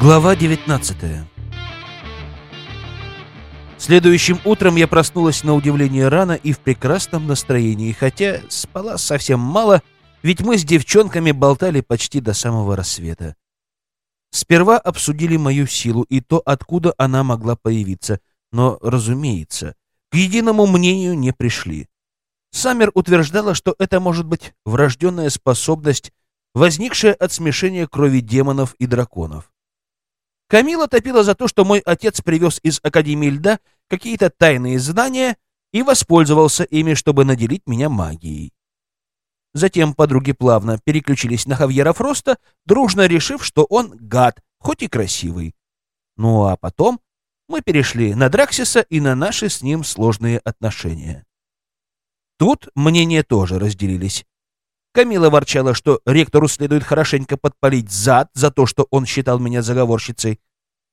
Глава 19 Следующим утром я проснулась на удивление рано и в прекрасном настроении, хотя спала совсем мало, ведь мы с девчонками болтали почти до самого рассвета. Сперва обсудили мою силу и то, откуда она могла появиться, но, разумеется, к единому мнению не пришли. Саммер утверждала, что это может быть врожденная способность, возникшая от смешения крови демонов и драконов. Камила топила за то, что мой отец привез из Академии льда какие-то тайные знания и воспользовался ими, чтобы наделить меня магией. Затем подруги плавно переключились на Хавьера Фроста, дружно решив, что он гад, хоть и красивый. Ну а потом мы перешли на Драксиса и на наши с ним сложные отношения. Тут мнения тоже разделились. Камила ворчала, что ректору следует хорошенько подпалить зад за то, что он считал меня заговорщицей.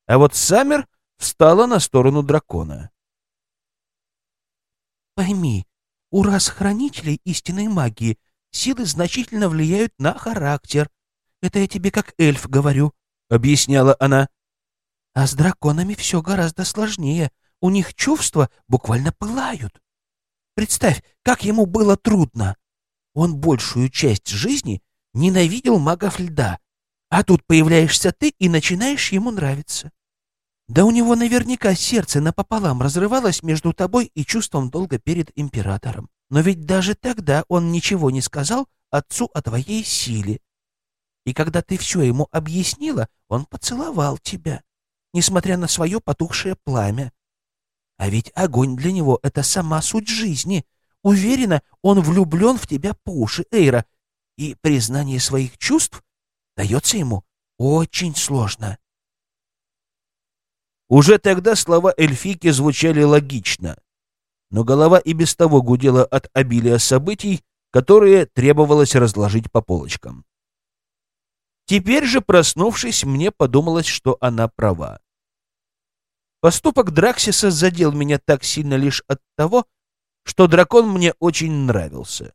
А вот Саммер встала на сторону дракона. «Пойми, у раз-хранителей истинной магии силы значительно влияют на характер. Это я тебе как эльф говорю», — объясняла она. «А с драконами все гораздо сложнее. У них чувства буквально пылают. Представь, как ему было трудно. Он большую часть жизни ненавидел магов льда, а тут появляешься ты и начинаешь ему нравиться. Да у него наверняка сердце напополам разрывалось между тобой и чувством долга перед императором. Но ведь даже тогда он ничего не сказал отцу о твоей силе. И когда ты все ему объяснила, он поцеловал тебя, несмотря на свое потухшее пламя. А ведь огонь для него — это сама суть жизни — Уверена, он влюблен в тебя по уши, Эйра, и признание своих чувств дается ему очень сложно. Уже тогда слова эльфики звучали логично, но голова и без того гудела от обилия событий, которые требовалось разложить по полочкам. Теперь же, проснувшись, мне подумалось, что она права. Поступок Драксиса задел меня так сильно лишь от того, что дракон мне очень нравился.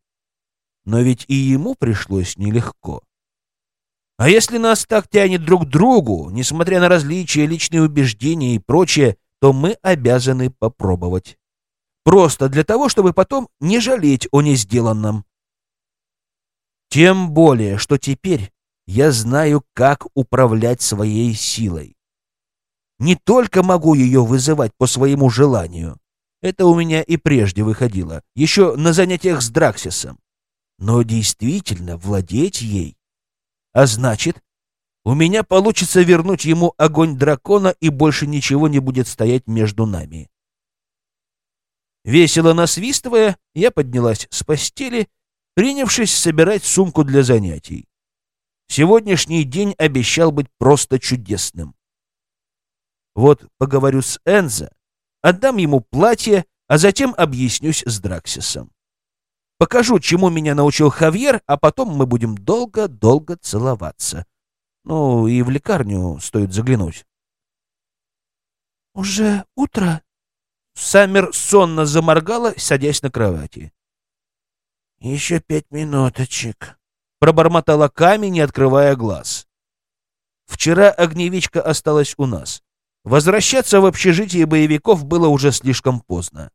Но ведь и ему пришлось нелегко. А если нас так тянет друг к другу, несмотря на различия, личные убеждения и прочее, то мы обязаны попробовать. Просто для того, чтобы потом не жалеть о несделанном. Тем более, что теперь я знаю, как управлять своей силой. Не только могу ее вызывать по своему желанию, это у меня и прежде выходило, еще на занятиях с Драксисом. Но действительно владеть ей. А значит, у меня получится вернуть ему огонь дракона, и больше ничего не будет стоять между нами. Весело насвистывая, я поднялась с постели, принявшись собирать сумку для занятий. Сегодняшний день обещал быть просто чудесным. Вот поговорю с Энзо, Отдам ему платье, а затем объяснюсь с Драксисом. Покажу, чему меня научил Хавьер, а потом мы будем долго-долго целоваться. Ну, и в лекарню стоит заглянуть. «Уже утро?» Саммер сонно заморгала, садясь на кровати. «Еще пять минуточек», — пробормотала камень, не открывая глаз. Вчера огневичка осталась у нас. Возвращаться в общежитие боевиков было уже слишком поздно.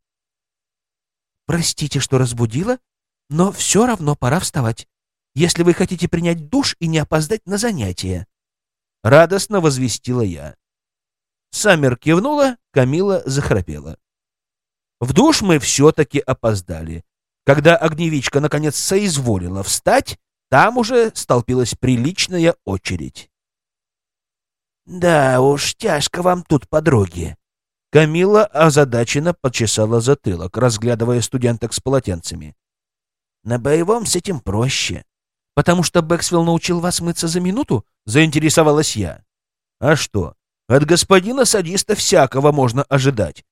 «Простите, что разбудила, но все равно пора вставать, если вы хотите принять душ и не опоздать на занятия», — радостно возвестила я. Саммер кивнула, Камила захрапела. В душ мы все-таки опоздали. Когда огневичка наконец соизволила встать, там уже столпилась приличная очередь. «Да уж, тяжко вам тут, подруги». Камила озадаченно почесала затылок, разглядывая студенток с полотенцами. «На боевом с этим проще». «Потому что Бэксвилл научил вас мыться за минуту?» — заинтересовалась я. «А что? От господина садиста всякого можно ожидать.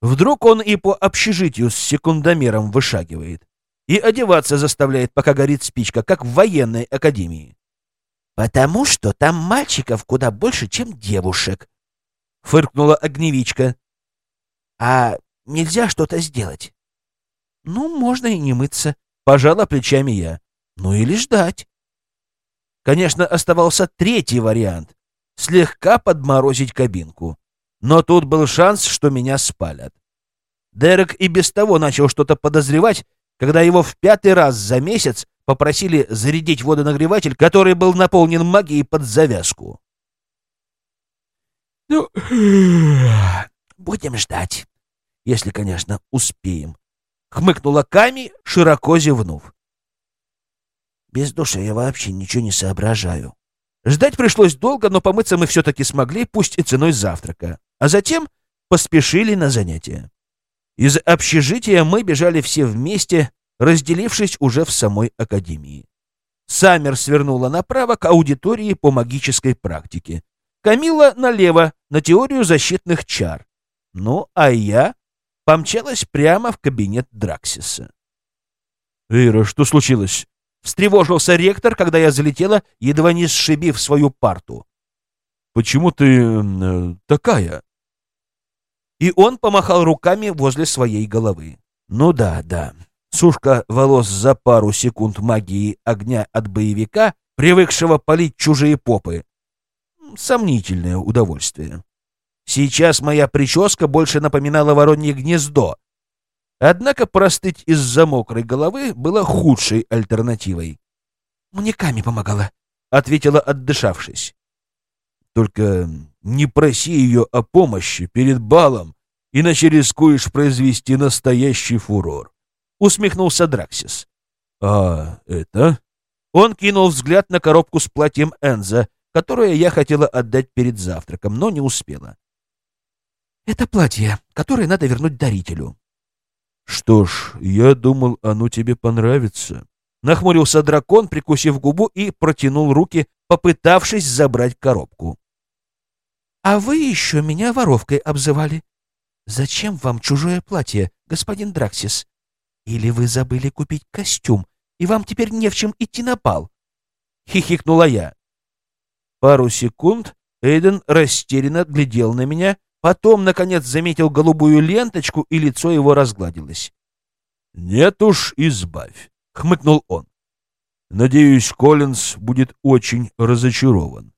Вдруг он и по общежитию с секундомером вышагивает. И одеваться заставляет, пока горит спичка, как в военной академии. «Потому что там мальчиков куда больше, чем девушек», — фыркнула огневичка. «А нельзя что-то сделать?» «Ну, можно и не мыться», — пожала плечами я. «Ну или ждать». Конечно, оставался третий вариант. слегка подморозить кабинку. Но тут был шанс, что меня спалят. Дерек и без того начал что-то подозревать, когда его в пятый раз за месяц попросили зарядить водонагреватель, который был наполнен магией под завязку. «Ну, будем ждать, если, конечно, успеем», — хмыкнула Ками, широко зевнув. «Без души я вообще ничего не соображаю». Ждать пришлось долго, но помыться мы все-таки смогли, пусть и ценой завтрака. А затем поспешили на занятия. Из общежития мы бежали все вместе, разделившись уже в самой академии. Саммер свернула направо к аудитории по магической практике. Камила налево, на теорию защитных чар. Ну, а я помчалась прямо в кабинет Драксиса. «Эйра, что случилось?» Встревожился ректор, когда я залетела, едва не сшибив свою парту. «Почему ты э, такая?» И он помахал руками возле своей головы. «Ну да, да. Сушка волос за пару секунд магии огня от боевика, привыкшего палить чужие попы. Сомнительное удовольствие. Сейчас моя прическа больше напоминала воронье гнездо, Однако простыть из-за мокрой головы было худшей альтернативой. «Мне Ками помогала», — ответила, отдышавшись. «Только не проси ее о помощи перед балом, иначе рискуешь произвести настоящий фурор», — усмехнулся Драксис. «А это?» Он кинул взгляд на коробку с платьем Энза, которое я хотела отдать перед завтраком, но не успела. «Это платье, которое надо вернуть дарителю», «Что ж, я думал, оно тебе понравится». Нахмурился дракон, прикусив губу, и протянул руки, попытавшись забрать коробку. «А вы еще меня воровкой обзывали. Зачем вам чужое платье, господин Драксис? Или вы забыли купить костюм, и вам теперь не в чем идти на пал?» Хихикнула я. Пару секунд Эйден растерянно глядел на меня, Потом, наконец, заметил голубую ленточку, и лицо его разгладилось. «Нет уж, избавь», — хмыкнул он. «Надеюсь, Коллинз будет очень разочарован».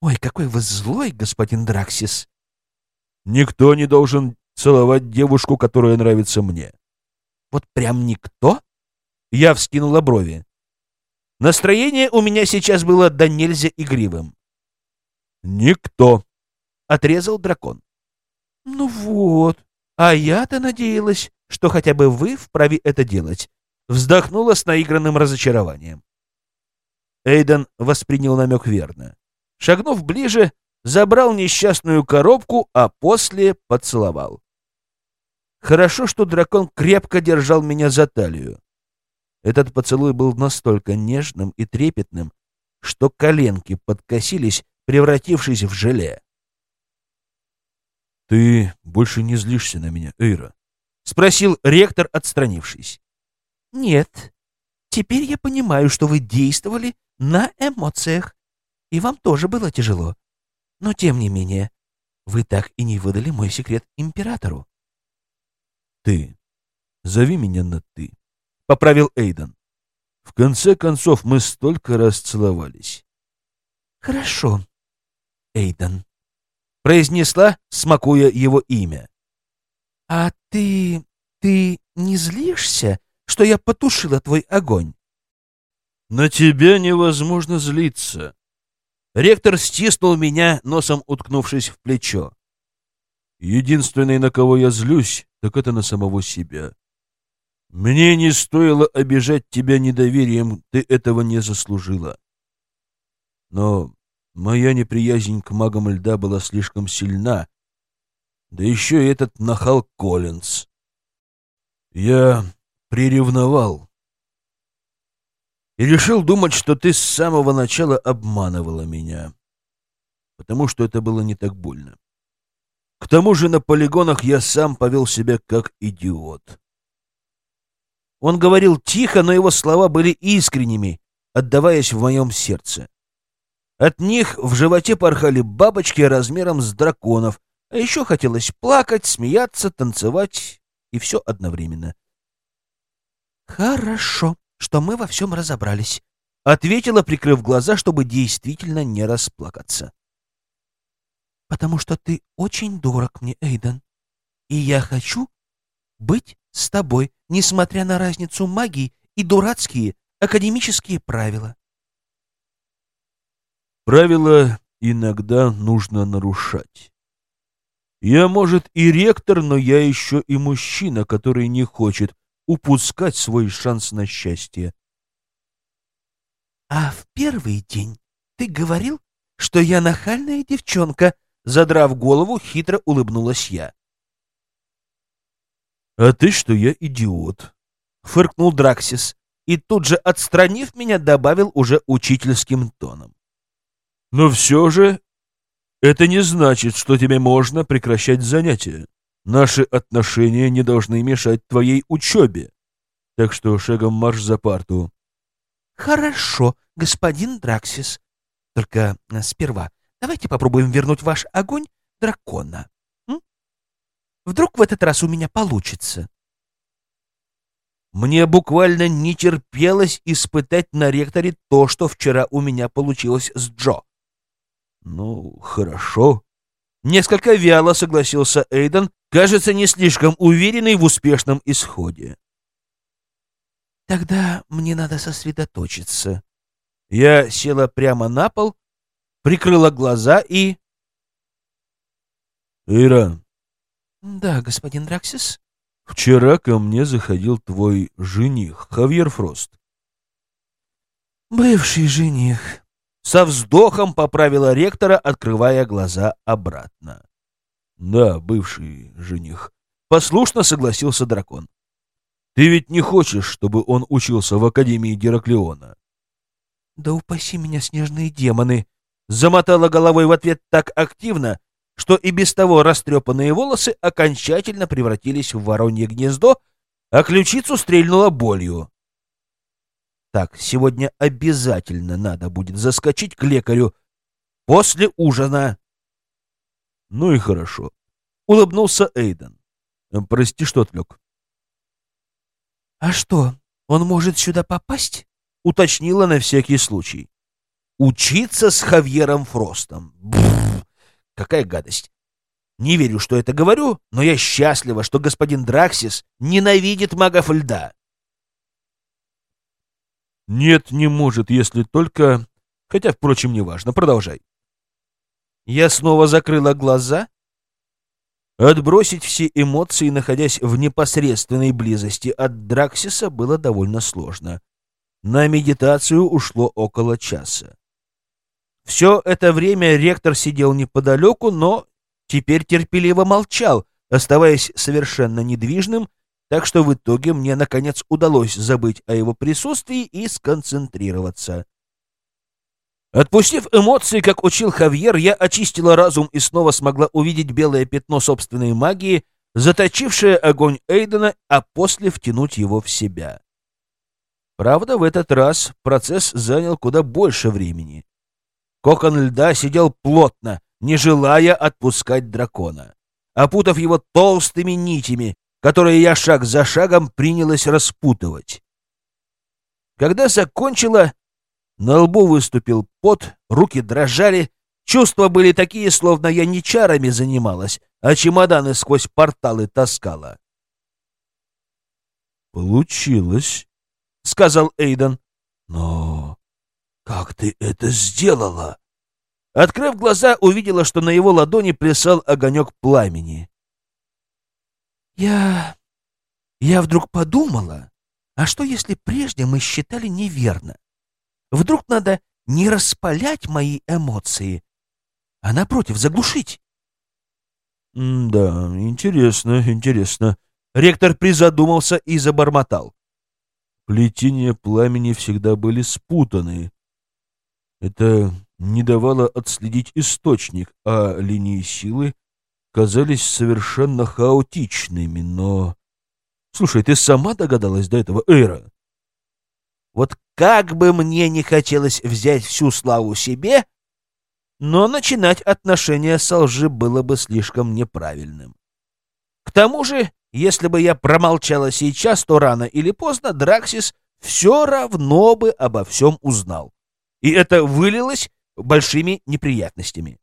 «Ой, какой вы злой, господин Драксис!» «Никто не должен целовать девушку, которая нравится мне». «Вот прям никто?» Я вскинула брови. Настроение у меня сейчас было до нельзя игривым. «Никто», отрезал дракон. «Ну вот, а я-то надеялась, что хотя бы вы вправе это делать», вздохнула с наигранным разочарованием. Эйден воспринял намек верно. Шагнув ближе, забрал несчастную коробку, а после поцеловал. Хорошо, что дракон крепко держал меня за талию. Этот поцелуй был настолько нежным и трепетным, что коленки подкосились, превратившись в желе. «Ты больше не злишься на меня, Эйра?» — спросил ректор, отстранившись. «Нет. Теперь я понимаю, что вы действовали на эмоциях, и вам тоже было тяжело. Но, тем не менее, вы так и не выдали мой секрет императору». «Ты. Зови меня на «ты», — поправил Эйден. «В конце концов, мы столько раз целовались». «Хорошо, Эйден», произнесла, смакуя его имя. «А ты... ты не злишься, что я потушила твой огонь?» «На тебя невозможно злиться». Ректор стиснул меня, носом уткнувшись в плечо. «Единственный, на кого я злюсь, так это на самого себя. Мне не стоило обижать тебя недоверием, ты этого не заслужила. Но Моя неприязнь к магам льда была слишком сильна. Да еще и этот нахал Коллинз. Я приревновал. И решил думать, что ты с самого начала обманывала меня. Потому что это было не так больно. К тому же на полигонах я сам повел себя как идиот. Он говорил тихо, но его слова были искренними, отдаваясь в моем сердце. От них в животе порхали бабочки размером с драконов, а еще хотелось плакать, смеяться, танцевать, и все одновременно. «Хорошо, что мы во всем разобрались», — ответила, прикрыв глаза, чтобы действительно не расплакаться. потому что ты очень дорог мне, Эйден. И я хочу быть с тобой, несмотря на разницу магии и дурацкие академические правила. Правила иногда нужно нарушать. Я, может, и ректор, но я еще и мужчина, который не хочет упускать свой шанс на счастье. А в первый день ты говорил, что я нахальная девчонка, задрав голову, хитро улыбнулась я. А ты что, я идиот? Фыркнул Драксис и тут же, отстранив меня, добавил уже учительским тоном. Но все же это не значит, что тебе можно прекращать занятия. Наши отношения не должны мешать твоей учебе. Так что шагом марш за парту. Хорошо, господин Драксис. Только э, сперва давайте попробуем вернуть ваш огонь дракона. М? Вдруг в этот раз у меня получится. Мне буквально не терпелось испытать на ректоре то, что вчера у меня получилось с Джо. Ну, хорошо. Несколько вяло согласился Эйден, кажется, не слишком уверенный в успешном исходе. Тогда мне надо сосредоточиться. Я села прямо на пол, прикрыла глаза и... Ира. Да, господин Драксис? Вчера ко мне заходил твой жених, Хавьер Фрост. Бывший жених. Со вздохом поправила ректора, открывая глаза обратно. Да, бывший жених. Послушно согласился дракон. Ты ведь не хочешь, чтобы он учился в Академии Гераклеона? Да упаси меня, снежные демоны! Замотала головой в ответ так активно, что и без того растрепанные волосы окончательно превратились в воронье гнездо, а ключицу стрельнула болью. Так, сегодня обязательно надо будет заскочить к лекарю после ужина. Ну и хорошо. Улыбнулся Эйден. Прости, что отвлек. А что, он может сюда попасть? Уточнила на всякий случай. Учиться с Хавьером Фростом. Бррр, какая гадость. Не верю, что это говорю, но я счастлива, что господин Драксис ненавидит магов льда. Нет, не может, если только... Хотя, впрочем, неважно. Продолжай. Я снова закрыла глаза. Отбросить все эмоции, находясь в непосредственной близости от Драксиса, было довольно сложно. На медитацию ушло около часа. Все это время ректор сидел неподалеку, но теперь терпеливо молчал, оставаясь совершенно недвижным так что в итоге мне, наконец, удалось забыть о его присутствии и сконцентрироваться. Отпустив эмоции, как учил Хавьер, я очистила разум и снова смогла увидеть белое пятно собственной магии, заточившее огонь Эйдена, а после втянуть его в себя. Правда, в этот раз процесс занял куда больше времени. Кокон льда сидел плотно, не желая отпускать дракона. Опутав его толстыми нитями, которые я шаг за шагом принялась распутывать. Когда закончила, на лбу выступил пот, руки дрожали, чувства были такие, словно я не чарами занималась, а чемоданы сквозь порталы таскала. «Получилось», — сказал Эйден. «Но как ты это сделала?» Открыв глаза, увидела, что на его ладони плясал огонек пламени. Я... Я вдруг подумала, а что если прежде мы считали неверно? Вдруг надо не распалять мои эмоции, а напротив заглушить? «Да, интересно, интересно». Ректор призадумался и забормотал. Плетения пламени всегда были спутаны. Это не давало отследить источник, а линии силы казались совершенно хаотичными, но... Слушай, ты сама догадалась до этого, Эйра? Вот как бы мне не хотелось взять всю славу себе, но начинать отношения с лжи было бы слишком неправильным. К тому же, если бы я промолчала сейчас, то рано или поздно Драксис все равно бы обо всем узнал. И это вылилось большими неприятностями.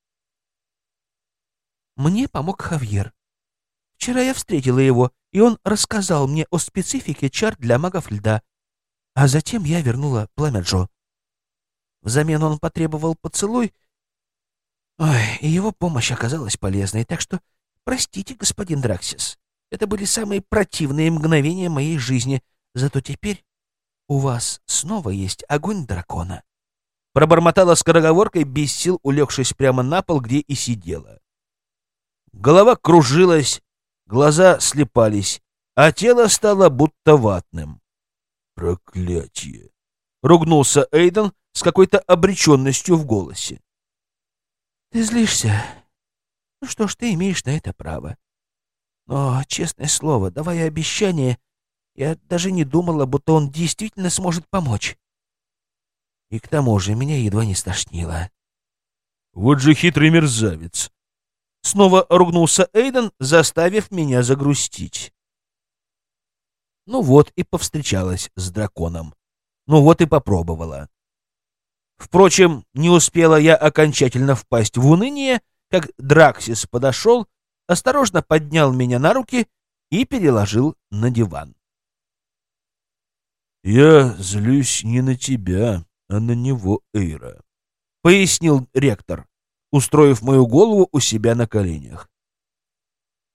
Мне помог Хавьер. Вчера я встретила его, и он рассказал мне о специфике чар для магов льда. А затем я вернула пламя Джо. Взамен он потребовал поцелуй, Ой, и его помощь оказалась полезной, так что простите, господин Драксис. Это были самые противные мгновения моей жизни, зато теперь у вас снова есть огонь дракона. Пробормотала скороговоркой, без сил улегшись прямо на пол, где и сидела. Голова кружилась, глаза слепались, а тело стало будто ватным. «Проклятие!» — ругнулся Эйден с какой-то обреченностью в голосе. «Ты злишься? Ну что ж, ты имеешь на это право. Но, честное слово, давая обещание, я даже не думала, будто он действительно сможет помочь. И к тому же меня едва не стошнило. Вот же хитрый мерзавец. Снова ругнулся Эйден, заставив меня загрустить. Ну вот и повстречалась с драконом. Ну вот и попробовала. Впрочем, не успела я окончательно впасть в уныние, как Драксис подошел, осторожно поднял меня на руки и переложил на диван. «Я злюсь не на тебя, а на него, Эйра», — пояснил ректор, устроив мою голову у себя на коленях.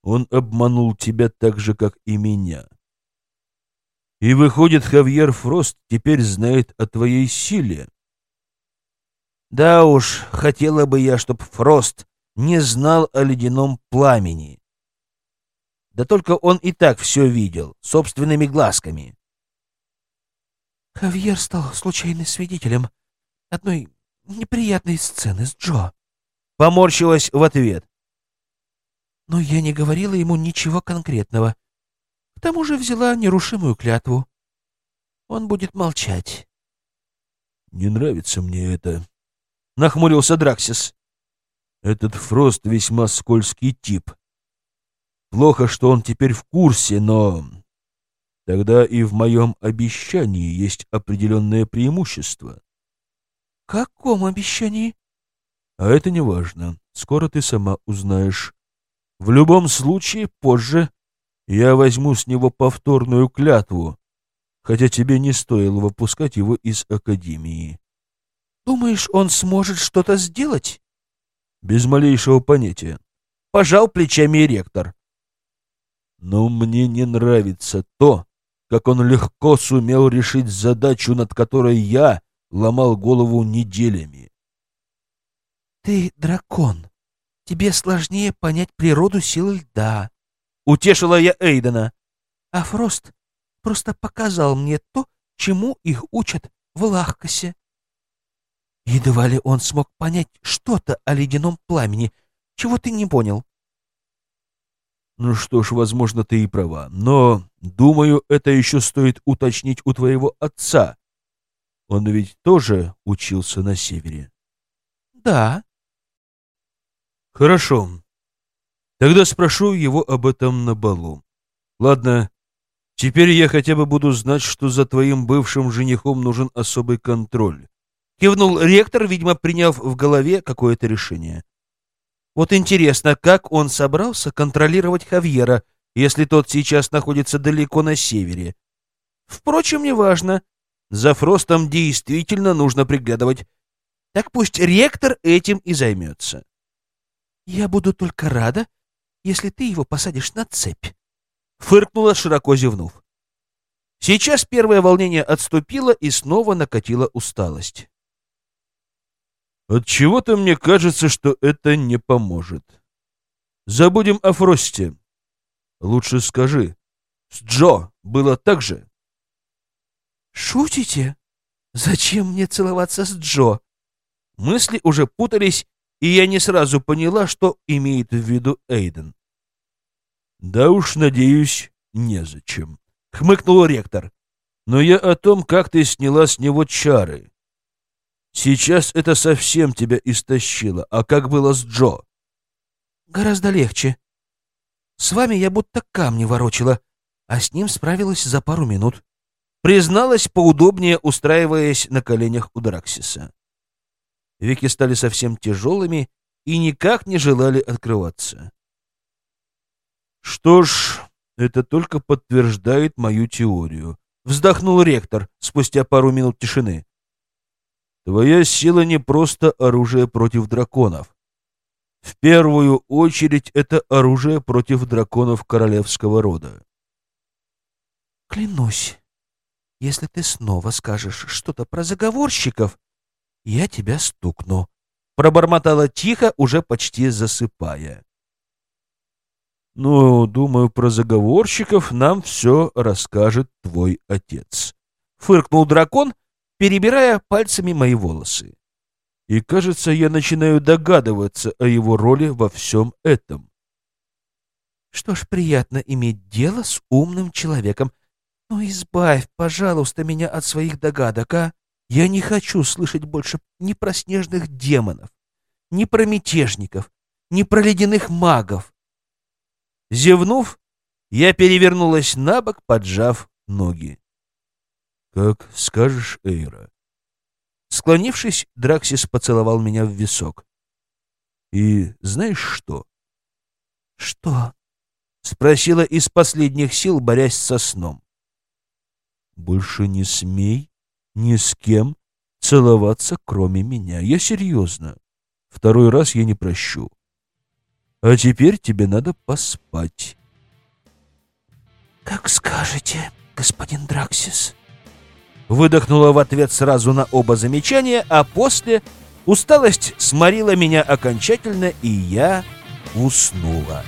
«Он обманул тебя так же, как и меня. И выходит, Хавьер Фрост теперь знает о твоей силе». Да уж, хотела бы я, чтоб Фрост не знал о ледяном пламени. Да только он и так все видел, собственными глазками. Хавьер стал случайным свидетелем одной неприятной сцены с Джо. Поморщилась в ответ. Но я не говорила ему ничего конкретного. К тому же взяла нерушимую клятву. Он будет молчать. Не нравится мне это, — нахмурился Драксис. «Этот Фрост весьма скользкий тип. Плохо, что он теперь в курсе, но тогда и в моем обещании есть определенное преимущество». «Каком обещании?» «А это не важно. Скоро ты сама узнаешь. В любом случае, позже я возьму с него повторную клятву, хотя тебе не стоило выпускать его из Академии». Думаешь, он сможет что-то сделать? Без малейшего понятия. Пожал плечами ректор. Но мне не нравится то, как он легко сумел решить задачу, над которой я ломал голову неделями. Ты дракон. Тебе сложнее понять природу силы льда. Утешила я Эйдена. А Фрост просто показал мне то, чему их учат в Лахкасе. Едва ли он смог понять что-то о ледяном пламени. Чего ты не понял? Ну что ж, возможно, ты и права. Но, думаю, это еще стоит уточнить у твоего отца. Он ведь тоже учился на севере. Да. Хорошо. Тогда спрошу его об этом на балу. Ладно, теперь я хотя бы буду знать, что за твоим бывшим женихом нужен особый контроль. Кивнул ректор, видимо, приняв в голове какое-то решение. Вот интересно, как он собрался контролировать Хавьера, если тот сейчас находится далеко на севере? Впрочем, неважно. За Фростом действительно нужно приглядывать. Так пусть ректор этим и займется. «Я буду только рада, если ты его посадишь на цепь», — фыркнула, широко зевнув. Сейчас первое волнение отступило и снова накатила усталость. От чего-то мне кажется, что это не поможет. Забудем о Фросте. Лучше скажи, с Джо было так же? Шутите? Зачем мне целоваться с Джо? Мысли уже путались, и я не сразу поняла, что имеет в виду Эйден. Да уж, надеюсь, незачем, хмыкнул ректор. Но я о том, как ты сняла с него чары. Сейчас это совсем тебя истощило. А как было с Джо? Гораздо легче. С вами я будто камни ворочила, а с ним справилась за пару минут. Призналась, поудобнее устраиваясь на коленях у Драксиса. Веки стали совсем тяжелыми и никак не желали открываться. Что ж, это только подтверждает мою теорию. Вздохнул ректор спустя пару минут тишины. Твоя сила не просто оружие против драконов. В первую очередь это оружие против драконов королевского рода. Клянусь, если ты снова скажешь что-то про заговорщиков, я тебя стукну. Пробормотала тихо, уже почти засыпая. Ну, думаю, про заговорщиков нам все расскажет твой отец. Фыркнул дракон, перебирая пальцами мои волосы. И, кажется, я начинаю догадываться о его роли во всем этом. Что ж, приятно иметь дело с умным человеком. Но ну, избавь, пожалуйста, меня от своих догадок, а? Я не хочу слышать больше ни про снежных демонов, ни про мятежников, ни про ледяных магов. Зевнув, я перевернулась на бок, поджав ноги. «Как скажешь, Эйра». Склонившись, Драксис поцеловал меня в висок. «И знаешь что?» «Что?» — спросила из последних сил, борясь со сном. «Больше не смей ни с кем целоваться, кроме меня. Я серьезно. Второй раз я не прощу. А теперь тебе надо поспать. «Как скажете, господин Драксис». Выдохнула в ответ сразу на оба замечания, а после усталость сморила меня окончательно, и я уснула.